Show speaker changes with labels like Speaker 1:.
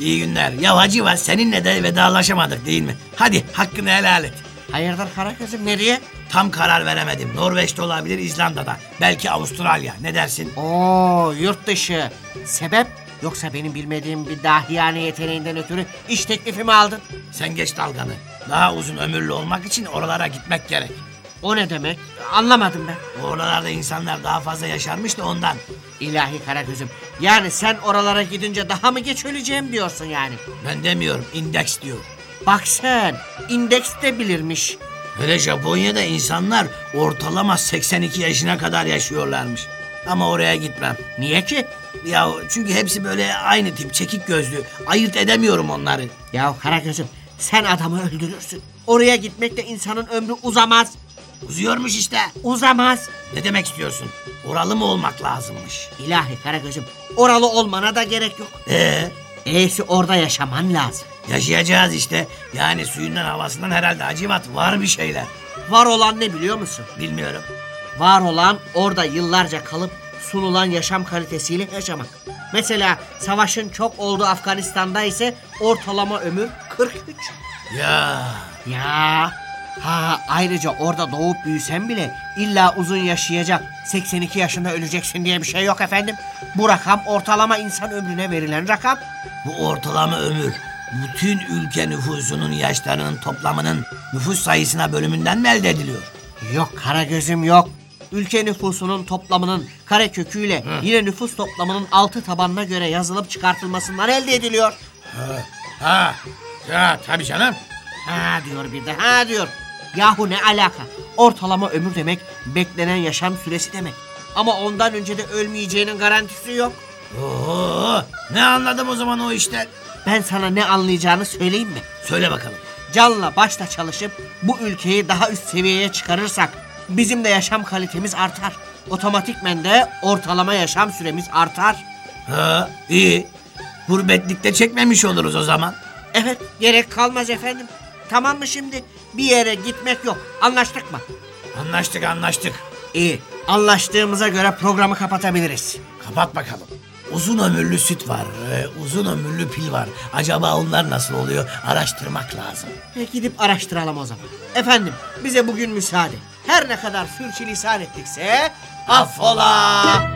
Speaker 1: İyi günler. Ya Hacı var seninle de vedalaşamadık değil mi? Hadi hakkını helal et.
Speaker 2: Hayırdır Karagöz'üm nereye?
Speaker 1: Tam karar veremedim. Norveç'te olabilir, İzlanda'da. Belki Avustralya. Ne dersin?
Speaker 2: Oo yurt dışı. Sebep? Yoksa benim bilmediğim bir dahiyane yeteneğinden ötürü iş teklifi mi aldın?
Speaker 1: Sen geç dalganı. Daha uzun ömürlü olmak için oralara gitmek gerek.
Speaker 2: O ne demek? Anlamadım ben.
Speaker 1: Oralarda insanlar daha fazla yaşarmış da ondan.
Speaker 2: İlahi Karagöz'üm. Yani sen oralara gidince daha mı geç öleceğim diyorsun yani?
Speaker 1: Ben demiyorum, indeks diyor.
Speaker 2: Bak sen, indeks de bilirmiş.
Speaker 1: Hele Japonya'da insanlar ortalama 82 yaşına kadar yaşıyorlarmış. Ama oraya gitmem.
Speaker 2: Niye ki?
Speaker 1: Ya çünkü hepsi böyle aynı tip, çekik gözlü. Ayırt edemiyorum onları.
Speaker 2: Ya Karagöz'üm sen adamı öldürürsün. Oraya gitmekle insanın ömrü uzamaz.
Speaker 1: Uzuyormuş işte.
Speaker 2: Uzamaz.
Speaker 1: Ne demek istiyorsun? Oralı mı olmak lazımmış?
Speaker 2: İlahi Karagöz'üm oralı olmana da gerek yok.
Speaker 1: Ee,
Speaker 2: E'si orada yaşaman lazım.
Speaker 1: yaşayacağız işte. Yani suyundan havasından herhalde acıvat var bir şeyler.
Speaker 2: Var olan ne biliyor musun?
Speaker 1: Bilmiyorum.
Speaker 2: Var olan orada yıllarca kalıp sunulan yaşam kalitesiyle yaşamak. Mesela savaşın çok olduğu Afganistan'da ise ortalama ömür 43.
Speaker 1: Ya
Speaker 2: Ya ha ayrıca orada doğup büyüsen bile illa uzun yaşayacak 82 yaşında öleceksin diye bir şey yok efendim. Bu rakam ortalama insan ömrüne verilen rakam.
Speaker 1: bu ortalama ömür bütün ülke nüfusunun yaşlarının toplamının nüfus sayısına bölümünden mi elde ediliyor?
Speaker 2: Yok kara gözüm yok. Ülke nüfusunun toplamının kare köküyle yine nüfus toplamının altı tabanına göre yazılıp çıkartılmasından elde ediliyor.
Speaker 1: Ha, ya tabii canım.
Speaker 2: Ha diyor bir de ha diyor. Yahu ne alaka? Ortalama ömür demek beklenen yaşam süresi demek. Ama ondan önce de ölmeyeceğinin garantisi yok.
Speaker 1: Oo, ne anladım o zaman o işten?
Speaker 2: Ben sana ne anlayacağını söyleyeyim mi?
Speaker 1: Söyle bakalım.
Speaker 2: Canla başla çalışıp bu ülkeyi daha üst seviyeye çıkarırsak bizim de yaşam kalitemiz artar. Otomatikmen de ortalama yaşam süremiz artar.
Speaker 1: Ha, iyi. Gurbetlikte çekmemiş oluruz o zaman.
Speaker 2: Evet gerek kalmaz efendim. Tamam mı şimdi? Bir yere gitmek yok. Anlaştık mı?
Speaker 1: Anlaştık anlaştık.
Speaker 2: İyi. Anlaştığımıza göre programı kapatabiliriz.
Speaker 1: Kapat bakalım. Uzun ömürlü süt var, e, uzun ömürlü pil var. Acaba onlar nasıl oluyor? Araştırmak lazım.
Speaker 2: E, gidip araştıralım o zaman. Efendim bize bugün müsaade. Her ne kadar sürçülisan ettikse affola.